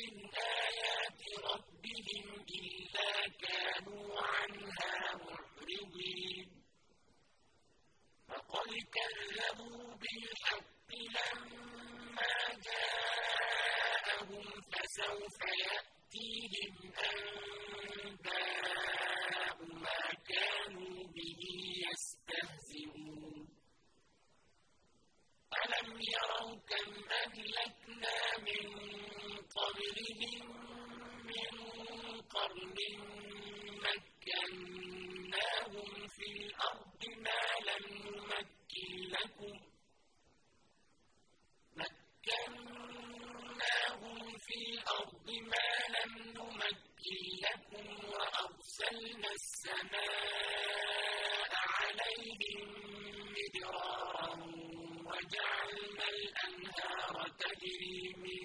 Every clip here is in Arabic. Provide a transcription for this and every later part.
مِّنْ آيَاتِ رَبِّهِمْ إِلَّا كَانُوا عَنْهَا مُعْرِضِينَ. فَقَدْ كَذَّبُوا بِالْحَقِّ لَمَّا جَاءَهُمْ فَسَوْفَ يَأْتِيهِمْ أَنبَاءُ مَا كَانُوا بِهِ يَسْتَهْزِئُونَ. أَلَمْ يَرَوْا كَمْ أَهْلَكْنَا مِن قَبْلِهِم مِّن قَرْنٍ مَّكَّنَّاهُمْ فِي الْأَرْضِ مَا لَمْ نُمَكِّن لَّكُمْ ۚ وَأَرْسَلْنَا السَّمَاءَ عَلَيْهِم مِّدْرَارًا وَجَعَلْنَا الْأَنْهَارَ تَجْرِي مِن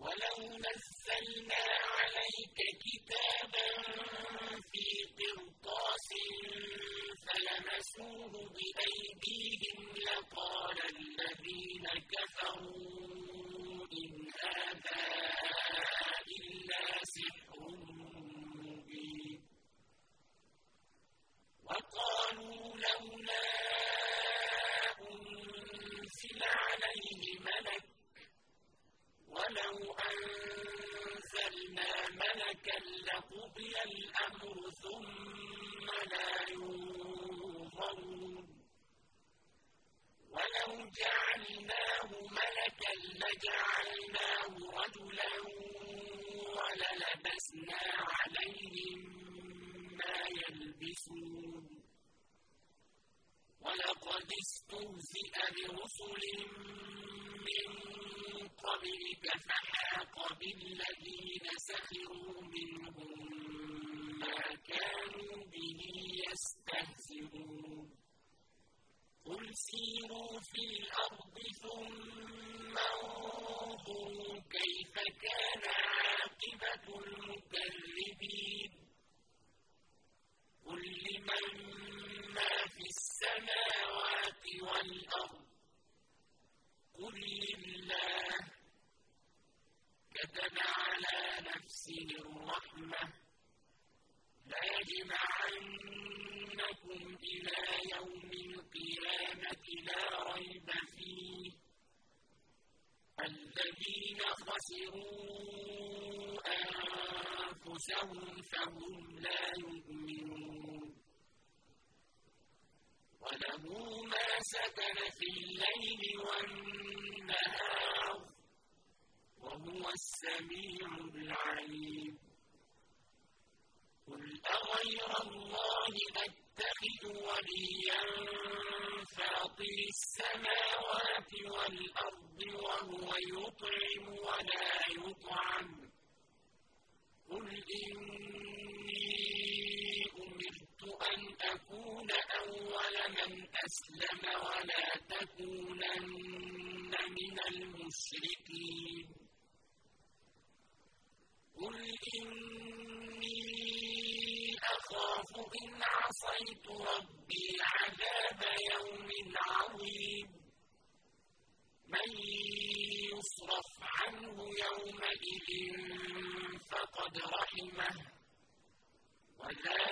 وَلَوْ نَزَّلْنَا عَلَيْكَ كِتَابًا فِي قِرْطَاسٍ فَلَمَسُوهُ بِأَيْدِيهِمْ لَقَالَ الَّذِينَ كَفَرُوا.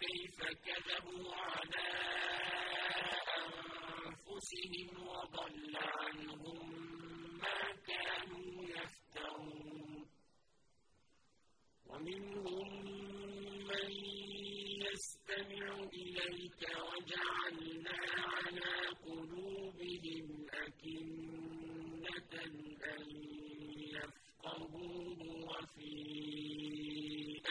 كيف كذبوا على أنفسهم وضل عنهم ما كانوا يفترون. ومنهم من يستمع إليك وجعلنا على قلوبهم أكنة أن يفقهوه وفي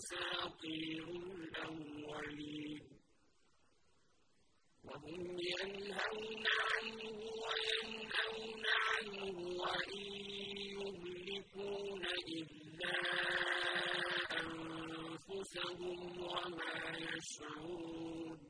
أساطير الأولين وهم ينهون عنه وينأون عنه وإن يهلكون إلا أنفسهم وما يشعرون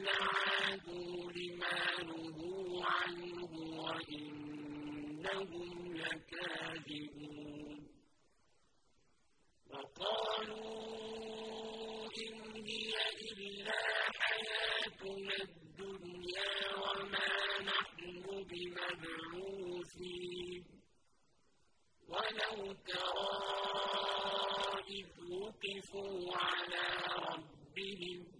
لعادوا لما نهوا عنه وإنهم لكاذبون وقالوا إن هي إلا حياتنا الدنيا وما نحن بمبعوثين وَلَوْ تَرَىٰ إِذْ وُقِفُوا عَلَىٰ رَبِّهِمْ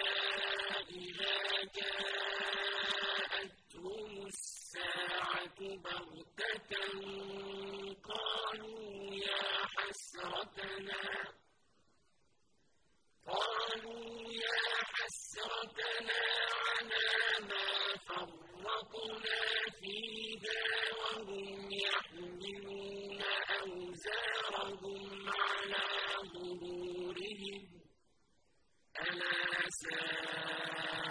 جَاءَتْهُمُ السَّاعَةُ بَغْتَةً قَالُوا يَا حَسْرَتَنَا قَالُوا يَا حَسْرَتَنَا عَلَىٰ مَا فَرَّطْنَا فِيهَا وَهُمْ يَحْمِلُونَ أَوْزَارَهُمْ عَلَىٰ ظُهُورِهِمْ ۚ. أَلَا سَاءَ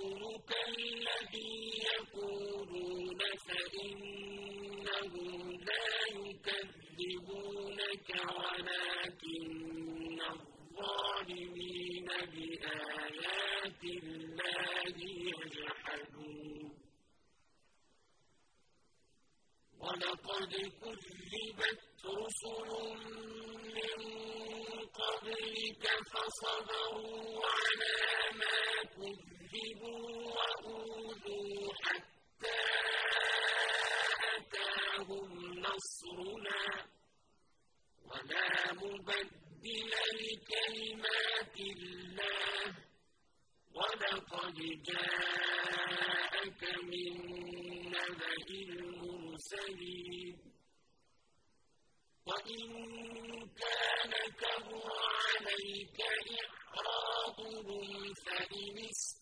الَّذِي يَقُولُونَ فَإِنَّهُمْ لَا يُكَذِّبُونَكَ وَلَٰكِنَّ الظَّالِمِينَ بِآيَاتِ اللَّهِ يَجْحَدُونَ. وَلَقَدْ كُذِّبَتْ رُسُلٌ مِّن قَبْلِكَ فَصَبَرُوا عَلَىٰ مَا كُذِّبُوا وَأُوذُوا حَتَّىٰ أَتَاهُمْ نَصْرُنَا ۚ وَلَا مُبَدِّلَ لِكَلِمَاتِ اللَّهِ ۚ وَلَقَدْ جَاءَكَ مِن نَّبَإِ الْمُرْسَلِينَ وَإِن كَانَ كَبُرَ عَلَيْكَ إِعْرَاضُهُمْ فَإِنِ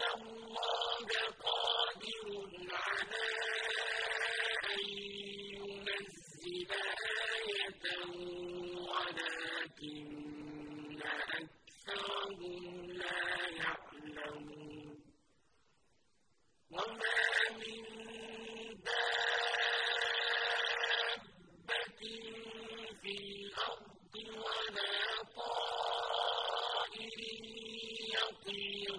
إِنَّ اللَّهَ قَادِرٌ عَلَىٰ أَن مِن دَابَّةٍ فِي الْأَرْضِ وَلَا طَائِرٍ يَطِيرُ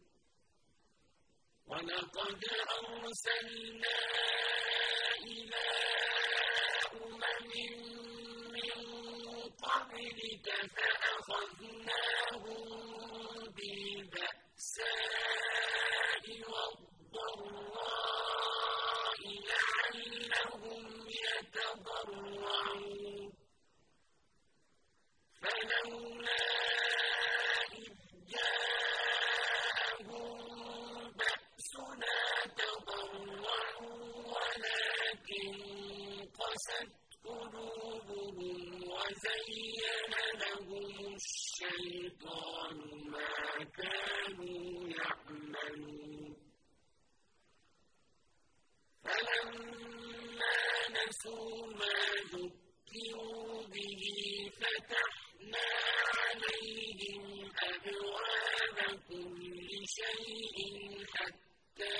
وَلَقَدْ أَرْسَلْنَا إِلَىٰ أُمَمٍ مِّن قَبْلِكَ فَأَخَذْنَاهُم بِالْبَأْسَاءِ. الشَّيْطَانُ مَا كَانُوا يَعْمَلُونَ فَلَمَّا نَسُوا مَا ذُكِّرُوا بِهِ فَتَحْنَا عَلَيْهِمْ أَبْوَابَ كُلِّ شَيْءٍ حَتَّىٰ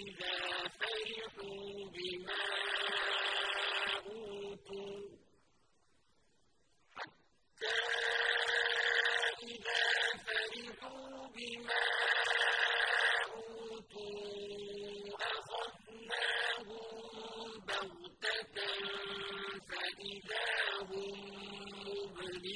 إِذَا فَرِحُوا بِمَا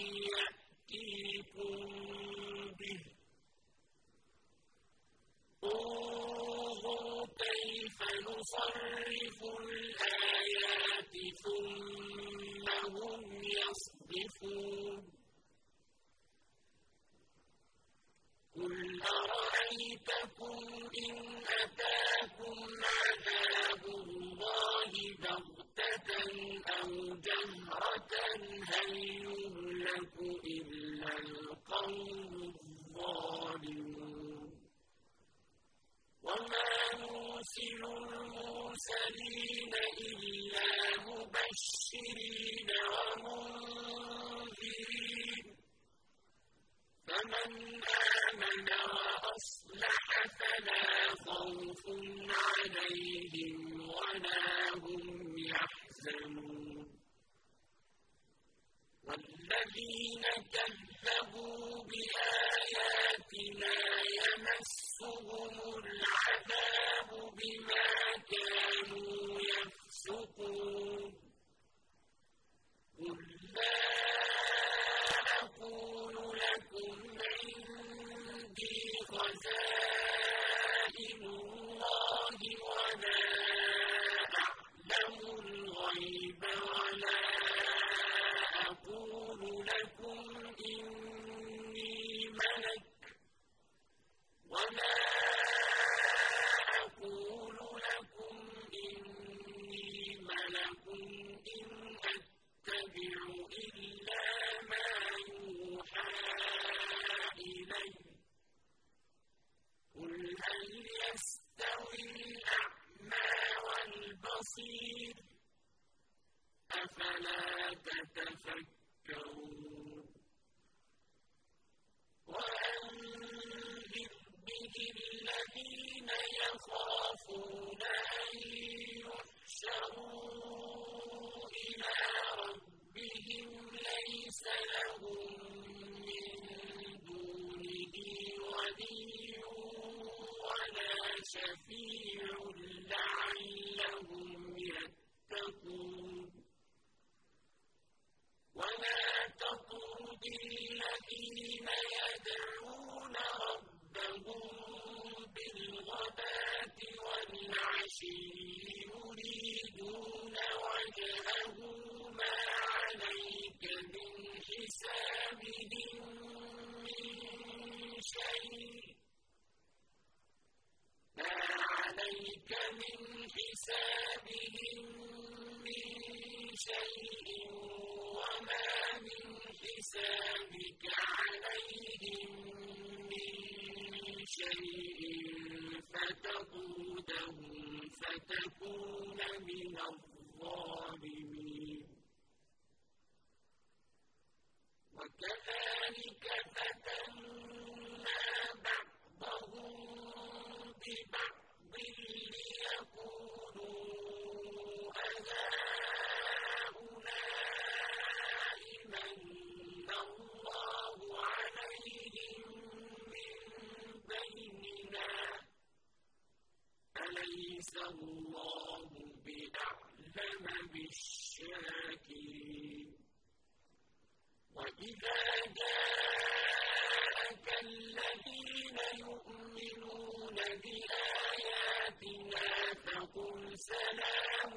يأتيكم به. انظر كيف نصرف الآيات ثم هم يصدفون قل أرأيتكم إن أتاكم عذاب الله بغتة أو جهرة هل يهلك إلا القوم الظالمون وما نرسل المرسلين إلا مبشرين ومنذرين فمن آمن وأصلح فلا خوف عليهم ولا هم يحزنون والذين كذبوا بآياتنا يمسهم العذاب بما كانوا يفسقون قل لا أقول لكم عندي خزائن الله ولا أعلم الغيب ولا أقول لكم إني ملك ولا أقول لكم إني ملك إن أتبع إلا ما يوحى إلي قل هل يستوي الأعمى والبصير أفلا تتفكرون وأنذر به الذين يخافون أن يحشروا إلى ربهم ليس لهم من دونه ولي ولا شفيع لعلهم يتقون يريدون وجهه ما عليك من حسابهم من شيء ما عليك من حسابهم من شيء وما فتكون من الظالمين وكذلك فتنا بعضهم ببعض ليقولوا أهؤلاء من الله عليهم من بيننا أليس الله بأعلم بالشاكرين وإذا جاءك الذين يؤمنون بآياتنا فقل سلام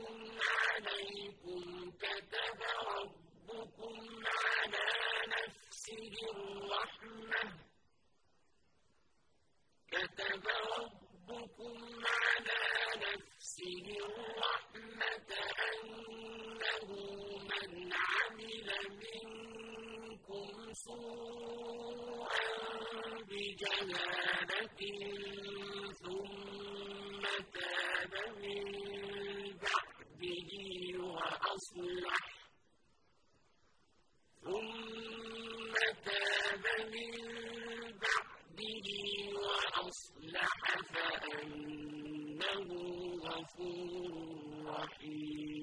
عليكم. كتب ربكم على نفسه الرحمة. كتب على نفسه الرحمة أنه من عمل منكم سوءا بجهالة ثم تاب من بعده وأصلح. ثم تاب من بعده وأصلح فأنه غفور رحيم.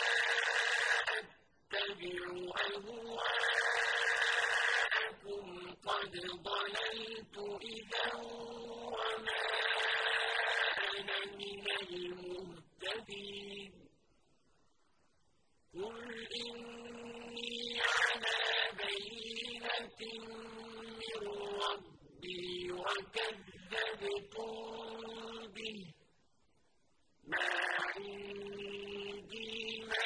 أتبع أهواءكم قد ضللت إذا وما أنا من المهتدين قل إني على بينة من ربي وكذبتم به ما عندي ما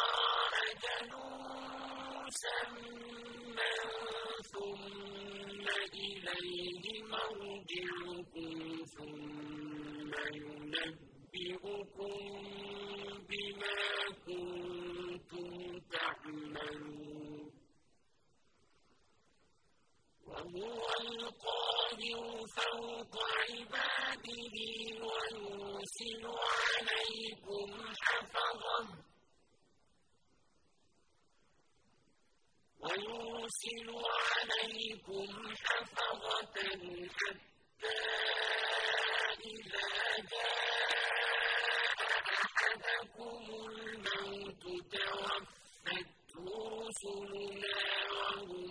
مسمى ثُمَّ إِلَيْهِ مَرْجِعُكُمْ ثُمَّ يُنَبِّئُكُم بِمَا كُنتُمْ تَعْمَلُونَ. وَهُوَ الْقَاهِرُ فَوْقَ عِبَادِهِ وَيُرْسِلُ عَلَيْكُمْ حَفَظَةً. ويرسل عليكم حفظة حتى إذا جاء أحدكم الموت توفته رسلنا وهم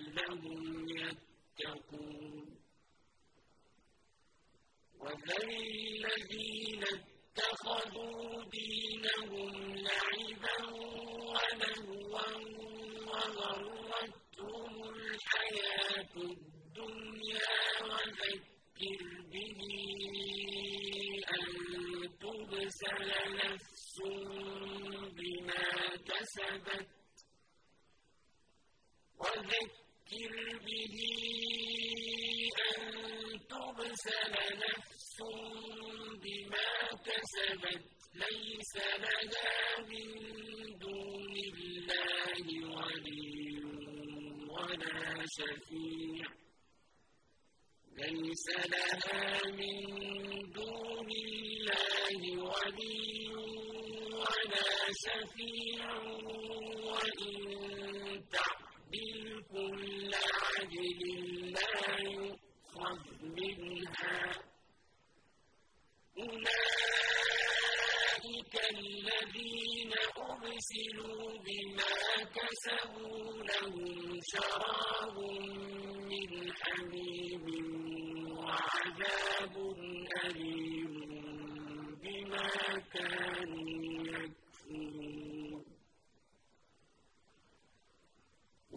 يتقون. وذل الذين اتَّخَذُوا دِينَهُمْ لَعِبًا وَلَهْوًا وَغَرَّتْهُمُ الْحَيَاةُ الدُّنْيَا. وَذَكِّرْ بِهِ أَن تُبْسَلَ نَفْسٌ بِمَا كَسَبَتْ. وَذَكِّرْ بِهِ أَن تُبْسَلَ نَفْسٌ بِمَا كَسَبَتْ لَيْسَ لَهَا مِن دُونِ اللَّهِ وَلِيٌّ وَلَا شَفِيعٌ لَيْسَ لَهَا مِن دُونِ اللَّهِ وَلِيٌّ وَلَا شَفِيعٌ وَإِن تَعْدِلْ كُلَّ عَدْلٍ لَّا يُؤْخَذْ مِنْهَا أُولَٰئِكَ الَّذِينَ وأرسلوا بما كسبوا لهم شراب من حميم وعذاب أليم بما كانوا يكفرون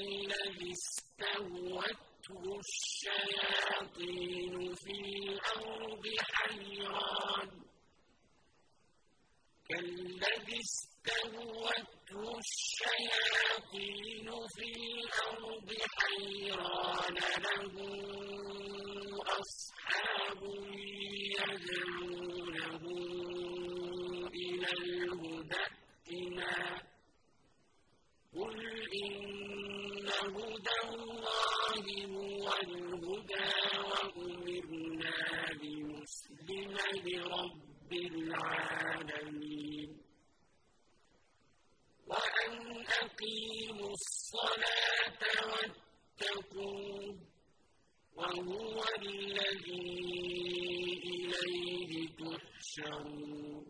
كالذي استهوته الشياطين في الأرض حيران. كالذي استهوته الشياطين في الأرض حيران له أصحاب يدعونه إلى الهدى قل إن هدى الله هو الهدى وأمرنا لنسلم لرب العالمين وأن أقيموا الصلاة واتقوه وهو الذي إليه تحشرون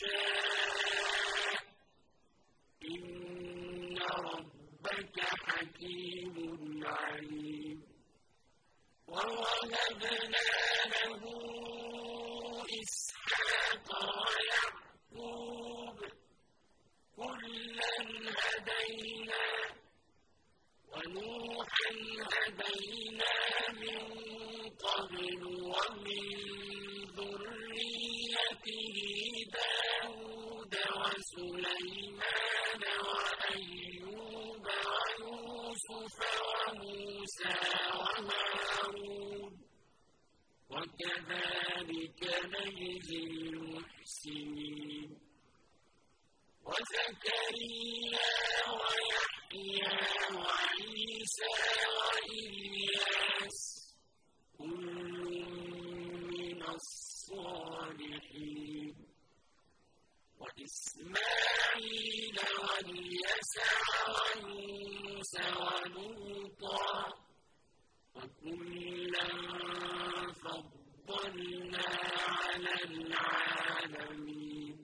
نَّشَاءُ ۗ إِنَّ رَبَّكَ حَكِيمٌ عَلِيمٌ وَوَهَبْنَا وَمُوسَىٰ وَهَارُونَ ۚ وَكَذَٰلِكَ نَجْزِي الْمُحْسِنِينَ. وَزَكَرِيَّا وَيَحْيَىٰ وَعِيسَىٰ وَإِلْيَاسَ ۖ كُلٌّ مِّنَ الصَّالِحِينَ. وَإِسْمَاعِيلَ وَالْيَسَعَ وَيُونُسَ وَلُوطًا ۚ وَكُلًّا فَضَّلْنَا عَلَى الْعَالَمِينَ.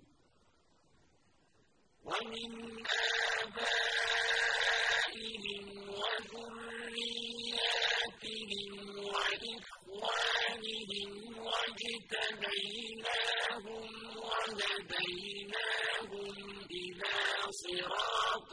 وَمِنْ آبَائِهِمْ وَذُرِّيَّاتِهِمْ وَإِخْوَانِهِمْ ۖ وَاجْتَبَيْنَاهُمْ وَهَدَيْنَاهُمْ إِلَىٰ صِرَاطٍ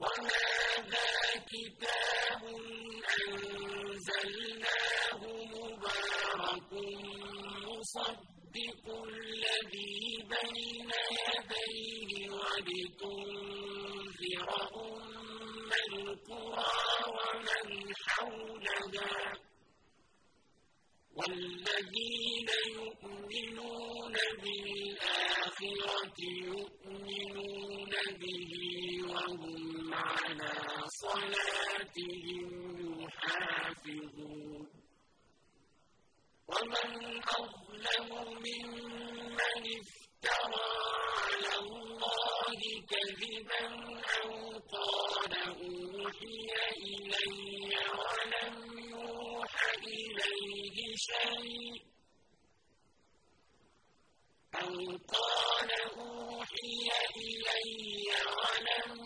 وَهَٰذَا كِتَابٌ أَنزَلْنَاهُ مُبَارَكٌ مُّصَدِّقُ بَيْنَ يَدَيْهِ أُمَّ الْقُرَىٰ وَمَنْ حَوْلَهَا وَالَّذِينَ يُؤْمِنُونَ بِالْآخِرَةِ يُؤْمِنُونَ بِهِ وَهُمْ عَلَىٰ صَلَاتِهِمْ يُحَافِظُونَ وَمَنْ أَظْلَمُ مِمَّنِ افْتَرَىٰ عَلَى اللَّهِ كَذِبًا أَوْ قَالَ أُوحِيَ إِلَيَّ وَلَمْ يُوحَ إِلَيْهِ شَيْءٌ أَوْ قَالَ أُوحِيَ إِلَيَّ وَلَمْ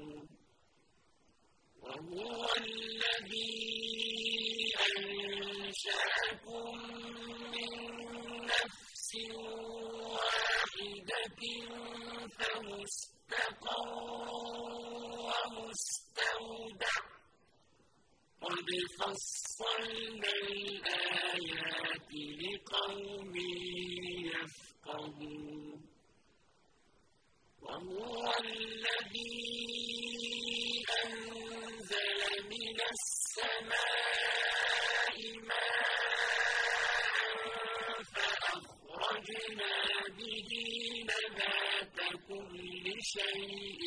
وهو الذي أنشأكم من نفس واحدة فمستقر ومستودع. قد فصلنا الآيات لقوم يفقهون. وهو الذي أنزل من السماء ماء فأخرجنا به نبات كل شيء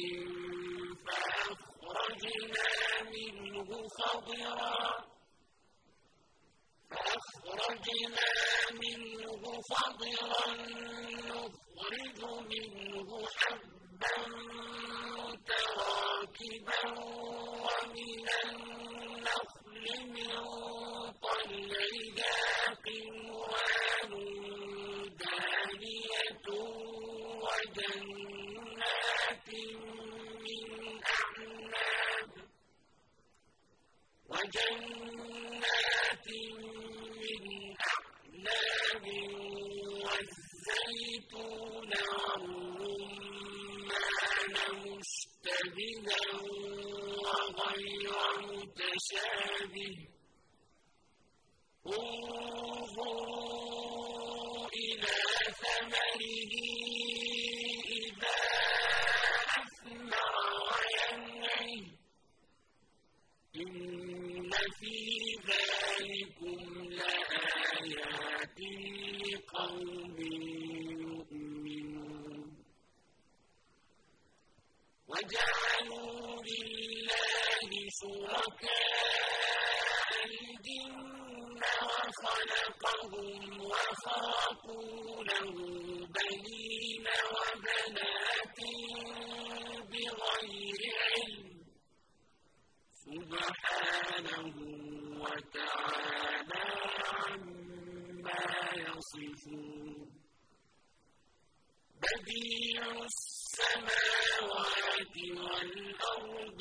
فأخرجنا منه خضرا فأخرجنا منه خضرا نخرج منه حبا متراكبا ومن النخل من طلعها قنوان دانية وجنات من أعناب وجنات من أعناب والزيتون مشتبها وغير متشابه. انظروا إلى ثمره إذا أثمر وينعه إن في ذلكم لآيات لقوم وجعلوا لله شركاء الجن وخلقهم وخاقوا له بنين وبنات بغير علم سبحانه وتعالى عما يصفون بديع السماوات والأرض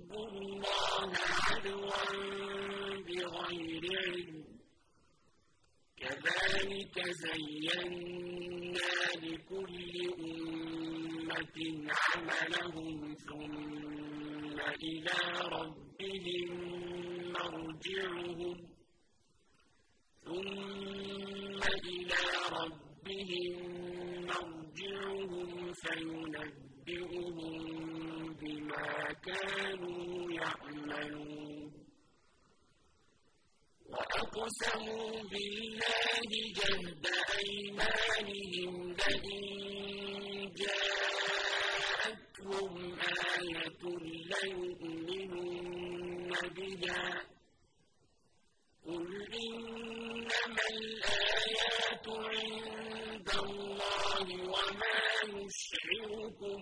الله عدوا بغير علم. كذلك زينا لكل أمة عملهم ثم إلى ربهم مرجعهم. ثم إلى ربهم مرجعهم فينبئهم كانوا يعملون. وأقسموا بالله جهد أيمانهم لئن جاءتهم آية ليؤمنن بها. قل إنما الآيات عند الله وما يشعركم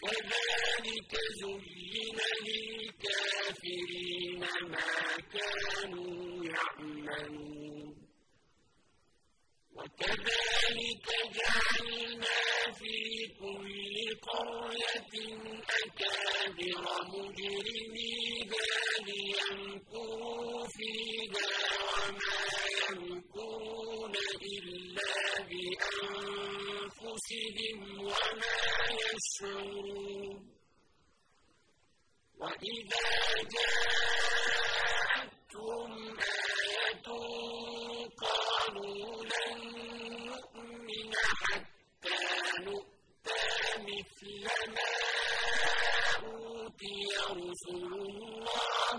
كذلك زين للكافرين ما كانوا يعملون. وكذلك جعلنا في كل قرية أكابر مجرميها ليمكروا فيها وما يمكرون إلا بأنفسهم وما يشعرون وإذا جاءتهم آية قالوا لن نؤمن حتى نؤتى مثل ما أوتي رسل الله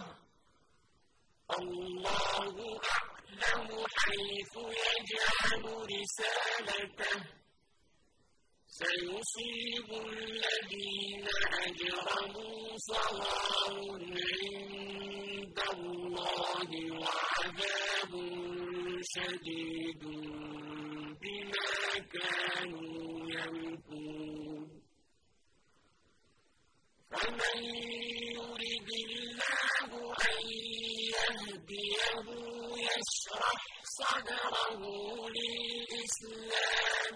الله أعلم حيث يجعل رسالته سيصيب الذين أجرموا صغار عند الله وعذاب شديد بما كانوا يمكرون فمن يرد الله أن يهديه يشرح صدره للإسلام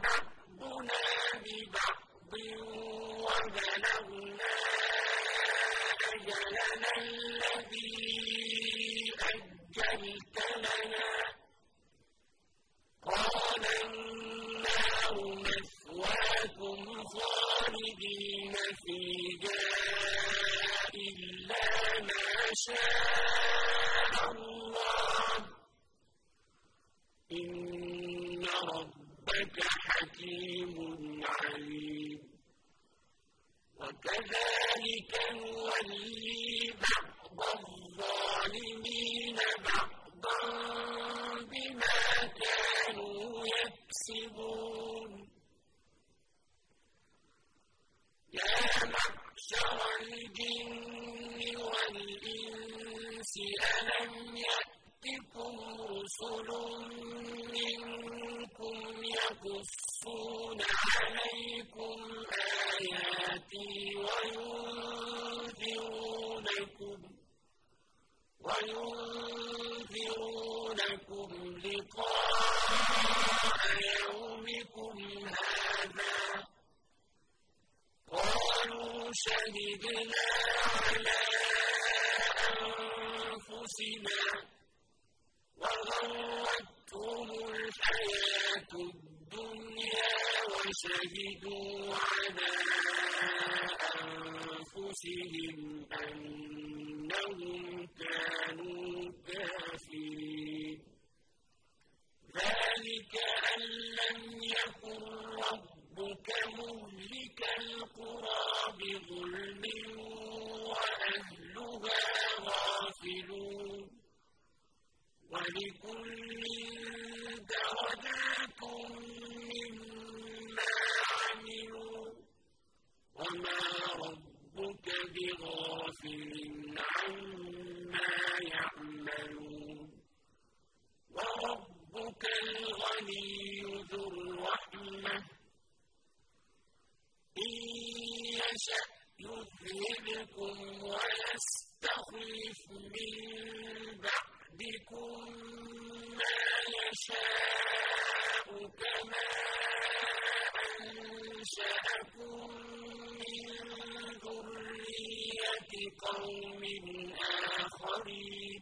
قوم آخرين.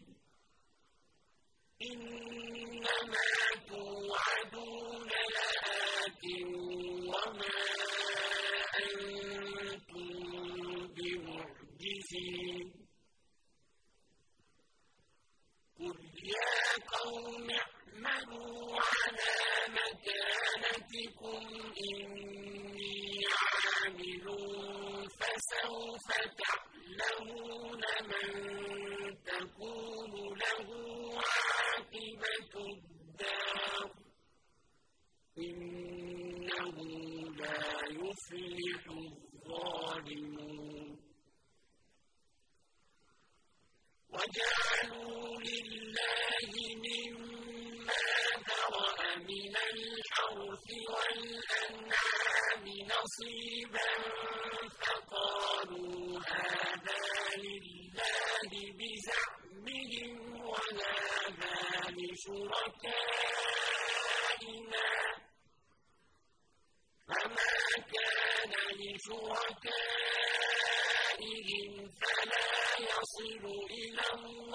بِأَمْرِهِمْ فَلَا يَصِلُ إِلَى اللَّهِ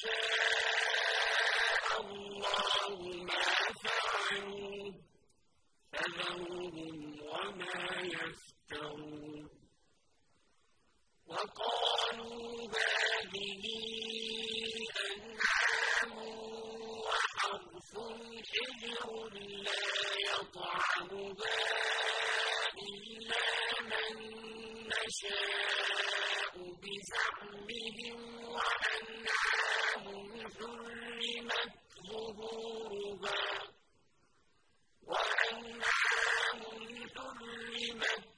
شاء الله ما فعلوه فذرهم وما يفعلون من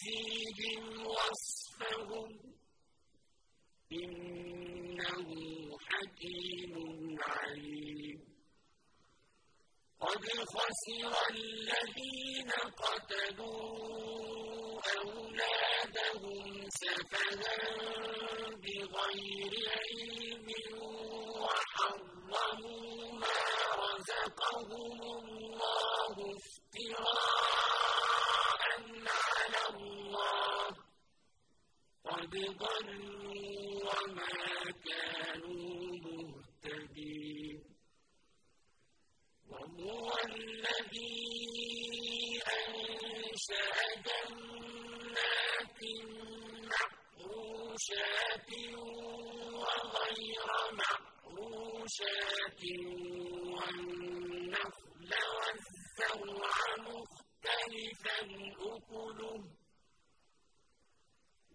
سيجزيهم وصفهم إنه حكيم عليم. قد خسر الذين قتلوا أولادهم سفها بغير علم وحرموا ما رزقهم الله افتراء على الله قد وما كانوا مهتدين. وهو الذي أنشأ جنات معروشات وغير معروشات والنخل والزرع مختلفا أكله.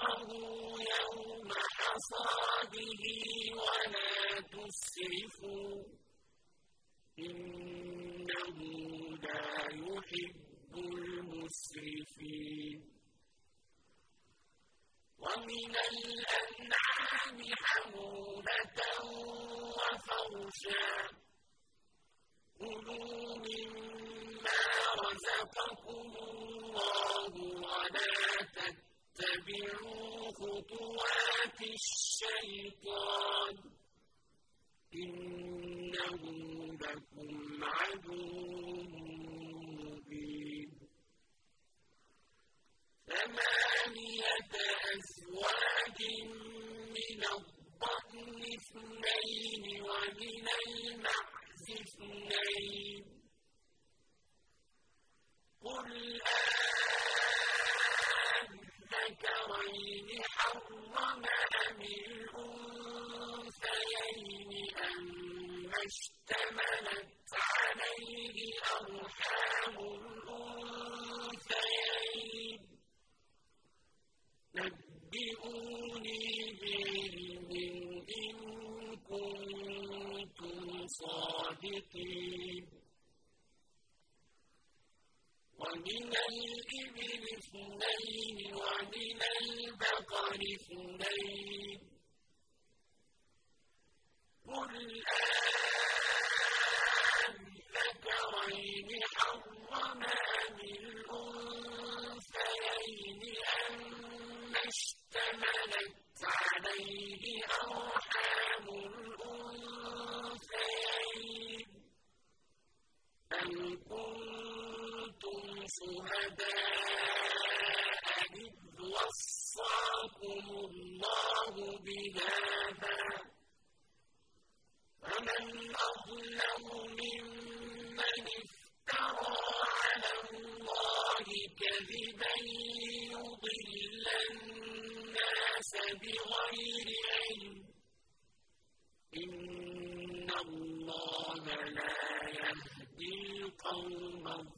يوم حصاده ولا تسرفوا إنه لا يحب المسرفين ومن الأنعام حمولة وفرشا كلوا مما رزقكم الله ولا تتبعوا خطوات الشيطان إنه لكم عدو مبين ثمانية أزواج من الضأن اثنين ومن المعز اثنين قل أذكرين حرم أم الأنثيين أم اشتملت عليه أرحام الأنثيين. نبئوني بعلم إن كنتم صادقين. ومن الإبل اثنين ومن البقر اثنين. قل أذكرين حرم أم الأنثيين أم اشتملت عليه أرحام الأنثيين. شهداء إذ وصاكم الله بهذا فمن أظلم ممن افترى على الله كذبا يضل الناس بغير علم إن الله لا يهدي القوم الظالمين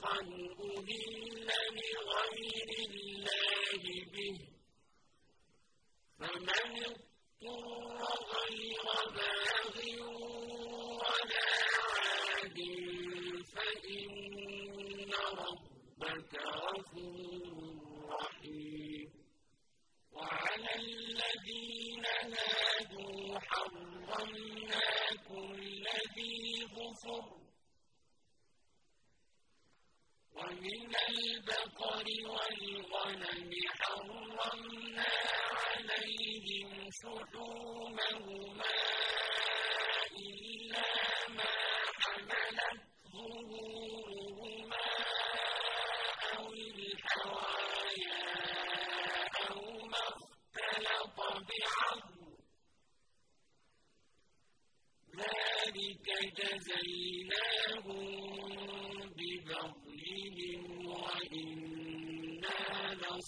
أو فسقا أهل لغير الله به فمن اضطر غير باغ ولا عاد فإن ربك غفور رحيم وعلى الذين هادوا حرمنا كل ذي ظفر ومن البقر والغنم حرمنا عليهم شحومهما إلا ما حملت ظهورهما أو الحوايا أو ما اختلط بعظم ذلك جزيناهم ببغيهم وإنا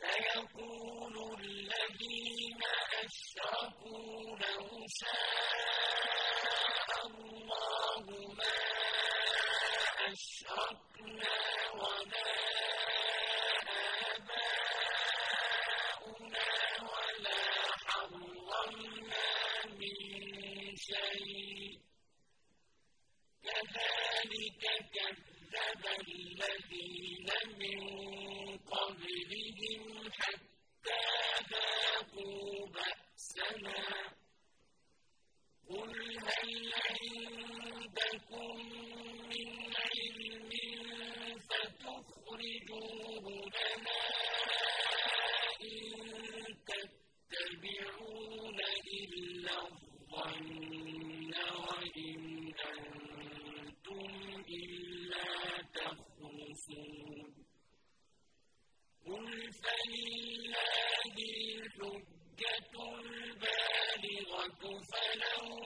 سيقول الذين أشركوا لو شاء الله ما أشركنا ولا آباؤنا ولا حرمنا من شيء. كذلك كذب الذين من قبلهم. حتى ذاقوا بأسنا قل هل عندكم تخرجوه لنا إن تتبعون إلا الظن وإن أنتم إلا تخرصون قل فلله الحجة البالغة فلو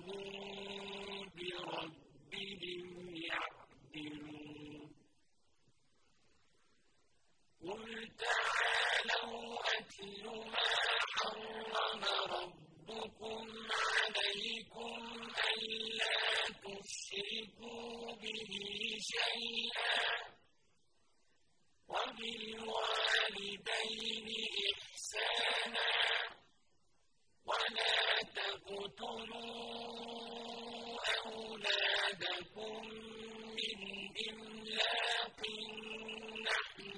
بِرَبِّهِمْ قُلْ تَعَالَوْا أَتْلُ مَا حَرَّمَ رَبُّكُمْ عَلَيْكُمْ أَلَّا تُشْرِكُوا بِهِ شَيْئًا وَبِالْوَالِدَيْنِ إِحْسَانًا وَلَا تَقْتُلُوا أَوْلَادَكُم مِّنْ إِمْلَاقٍ نَّحْنُ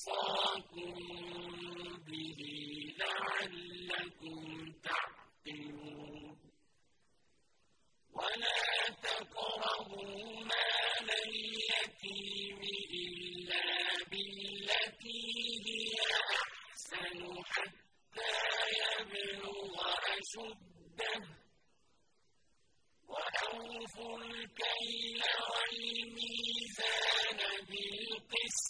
وَصَّاكُم بِهِ لَعَلَّكُمْ تَعْقِلُونَ وَلَا إِلَّا بِالَّتِي هِيَ أَحْسَنُ حَتَّىٰ يَبْلُغَ أَشُدَّهُ ۖ وَأَوْفُوا الْكَيْلَ وَالْمِيزَانَ بِالْقِسْطِ ۖ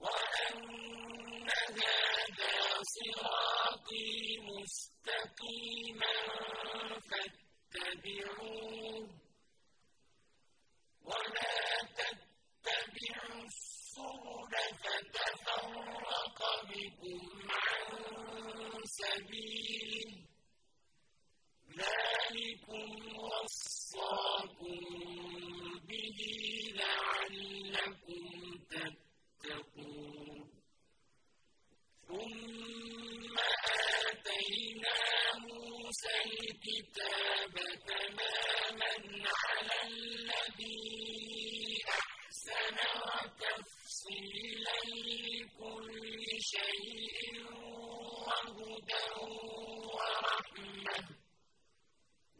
وَأَنَّ هَٰذَا صِرَاطِي مُسْتَقِيمًا فَاتَّبِعُوهُ ۖ. وَلَا تَتَّبِعُوا السُّبُلَ فَتَفَرَّقَ بِكُمْ عَن سَبِيلِهِ ۚ ذَٰلِكُمْ وَصَّاكُم لَعَلَّكُمْ تَتَّقُونَ. ثُمَّ آتَيْنَا مُوسَى الْكِتَابَ عَلَى الَّذِي أَحْسَنَ وَتَفْصِيلًا لِّكُلِّ شَيْءٍ وَهُدًى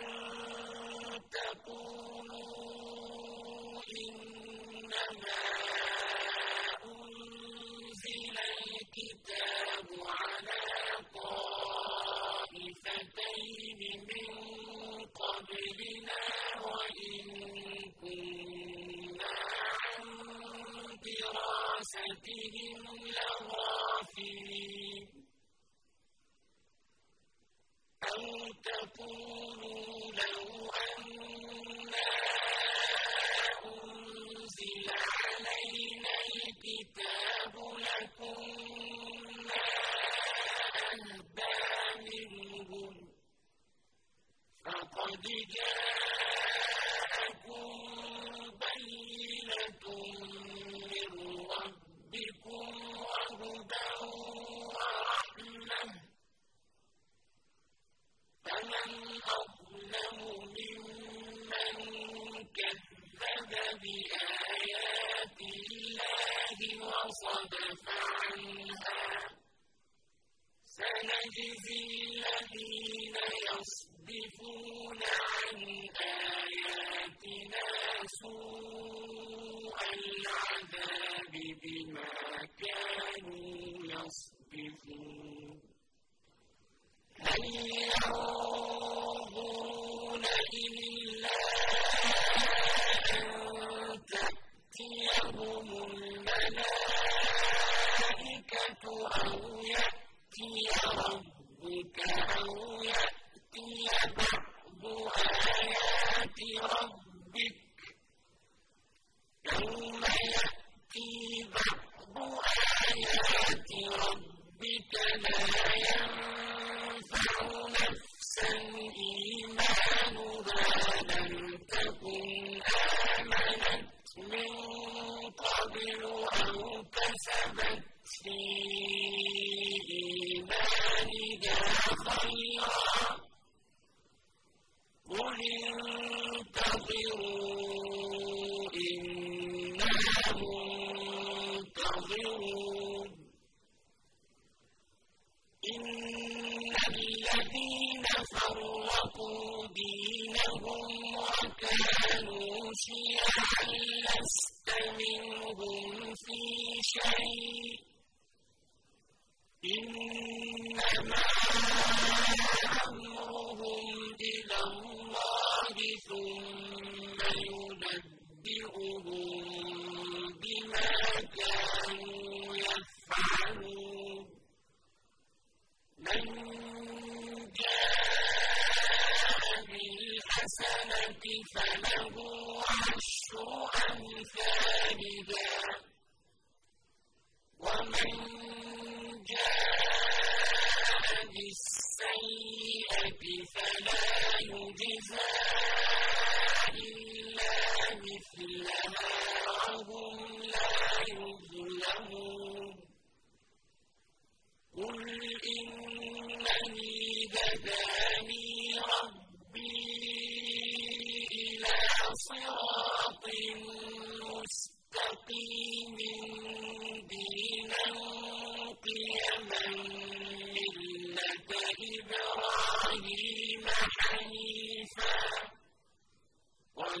أَن تَقُولُوا إِنَّمَا أُنزِلَ الْكِتَابُ عَلَىٰ طَائِفَتَيْنِ مِن قَبْلِنَا وَإِن كُنَّا عَن أَوْ تَقُولُوا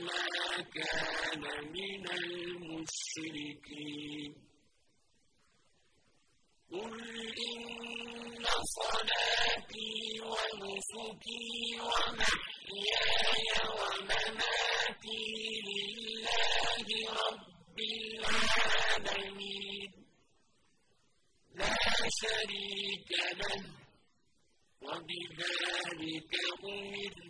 وما كان من المشركين قل إن صلاتي ونسكي ومحياي ومماتي لله رب العالمين لا شريك له وبذلك أمرت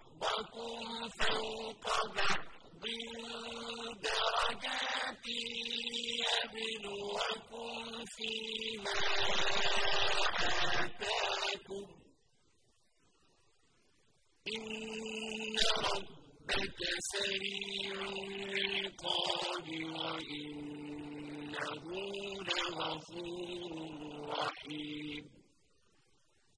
رَبَّكُمْ فَوْقَ بَعْضٍ دَرَجَاتٍ لِّيَبْلُوَكُمْ فِيمَا آتَاكُمْ ۗ. إِنَّ رَبَّكَ سَرِيعُ الْعِقَابِ وَإِنَّهُ لَغَفُورٌ رَّحِيمٌ.